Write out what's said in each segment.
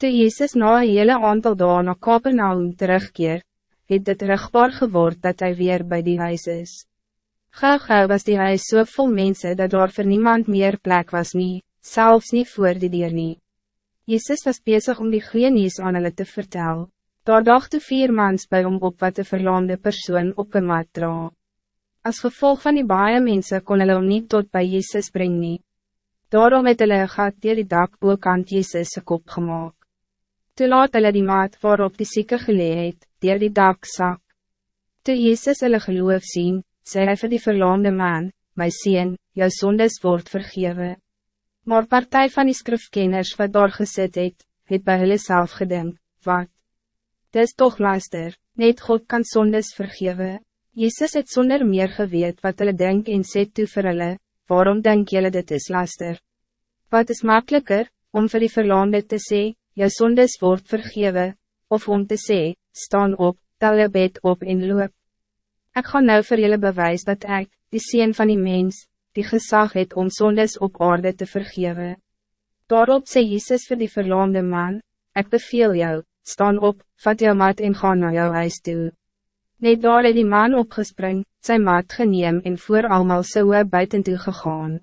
Toe Jezus na een hele aantal dagen na Kapernaum terugkeer, het het terugbaar geword dat hij weer bij die huis is. Gauw gauw was die huis so vol mensen dat daar voor niemand meer plek was nie, zelfs niet voor die dier nie. Jezus was bezig om die goeie nieuws aan hulle te vertellen. Daar dachten vier mans bij om op wat de verlamde persoon op een mat dra. As gevolg van die baie mense kon hulle om niet tot bij Jezus brengen. Daarom het hulle gat dier die dak boekant Jezus' kop gemaakt. Toe laat hulle die maat waarop die sieke gelee het, dier die dak sak. Toe Jezus hulle geloof sien, sê hy vir die verlaamde man, my sien, jou sondes word vergewe. Maar partij van die skrifkenners wat daar gesit het, het by hulle self gedink, wat? Dis toch luister, net God kan sondes vergewe. Jezus het zonder meer geweet wat hulle denk en sê toe vir hulle, waarom denk jullie dit is luister? Wat is makkelijker, om vir die verlaamde te sê, jou sondes word vergewe, of om te sê, staan op, tel je bed op en loop. Ik ga nou voor jullie bewijs dat ik, die sien van die mens, die gezag het om sondes op orde te vergeven. Daarop sê Jezus voor die verlaamde man, ik beveel jou, staan op, vat jou mat en ga naar jou huis toe. Net daar het die man opgespring, zijn mat geneem en voor allemaal so buiten toe gegaan.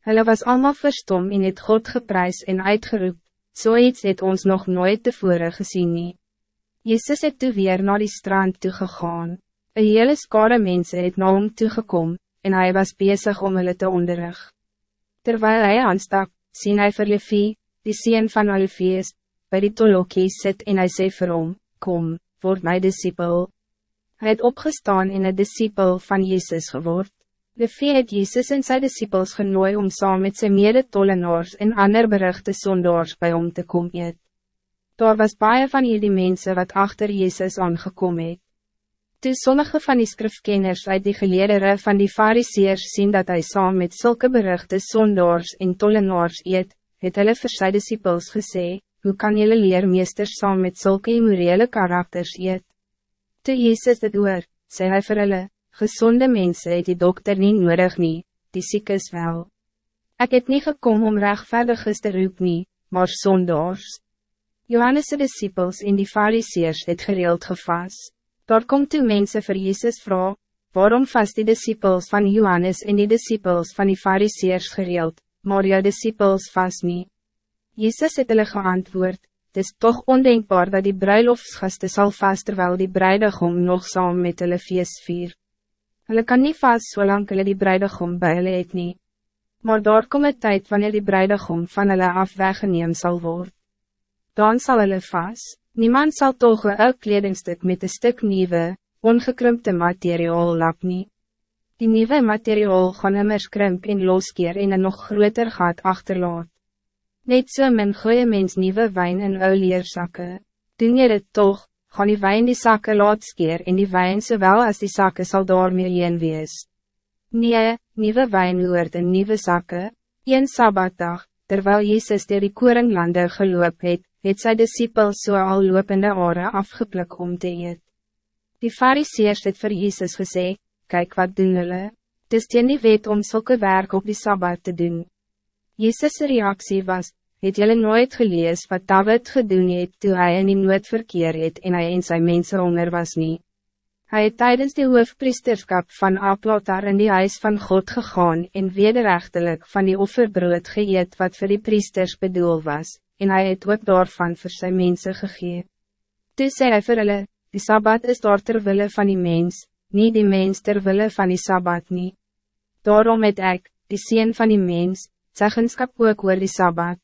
Hulle was allemaal verstom en het God geprys en uitgeroep, Zoiets so het ons nog nooit tevoren gezien nie. Jezus het toe weer naar die strand toegegaan. Een hele skare mense het na hom toegekom, en hij was bezig om hulle te onderrig. Terwijl hij aanstak, sien hy vir Levi, die sien van Alfees, by die tolokie sit en hy sê vir hom, Kom, word my disciple. Hij het opgestaan en een disciple van Jezus geword. De vee het Jezus en sy disciples genooi om saam met sy mede tollenaars en ander berichte sondaars bij om te kom eet. Daar was baie van hierdie mensen wat achter Jezus aangekom het. Toe sommige van die skrifkenners uit die geleerdere van die fariseers sien dat hij saam met zulke berichte sondaars en tollenaars eet, het hulle vir sy disciples gesê, hoe kan jylle leermeesters saam met zulke immorele karakters eet? Toe Jezus dit oor, sê hy vir hulle, gezonde mensen het die dokter niet nodig nie, die ziek is wel. Ik heb niet gekomen om rechtvaardigers te roep nie, maar zondaars. Johannes' disciples in die fariseers het gereeld gevas. Daar komt toe mensen vir Jezus vrouw, waarom vast die disciples van Johannes en die disciples van die fariseers gereeld, maar jou disciples vast niet. Jezus het hulle geantwoord, het is toch ondenkbaar dat die bruiloftsgasten zal vast terwijl die bruidegom nog saam met hulle feest vier. Hulle kan niet vast zolang hulle die bruidegom by hulle het nie. Maar daar kom een tijd wanneer die bruidegom van hulle af weggeneem sal word. Dan zal hulle vast. Niemand zal toch een oud kledingstuk met een stuk nieuwe, ongekrumpte materiaal lap nie. Die nieuwe materiaal gaan immers krimp en loskeer en een nog groter gaat achterlaat. Net so min goeie mens nieuwe wijn in ou leersakke. Doen jy dit toch, gaan die wijn die zakken laat skeer en die wijn zowel als die zakken zal daarmee heen wees. Nee, nieuwe wijn hoort in nieuwe zakken. Een sabbatdag, terwijl Jezus door die koringlande geloop het, het sy disciples so al lopende ore afgeplik om te eet. Die fariseers het vir Jezus gesê, kijk wat doen hulle, het is teen die wet om zulke werk op die sabbat te doen. Jezus' reactie was, het jullie nooit gelees wat David gedoen het toe hy in die nood verkeer het en hy en sy mense honger was nie. Hy het tijdens die hoofpriesterskap van Aplotar in die huis van God gegaan en wederrechtelijk van die offerbrood geëet wat voor die priesters bedoel was, en hij het ook daarvan voor zijn mensen gegee. Toe sê hy vir hulle, die Sabbat is daar terwille van die mens, niet die mens terwille van die Sabbat nie. Daarom het ek, die sien van die mens, zeggenskap ook oor die Sabbat.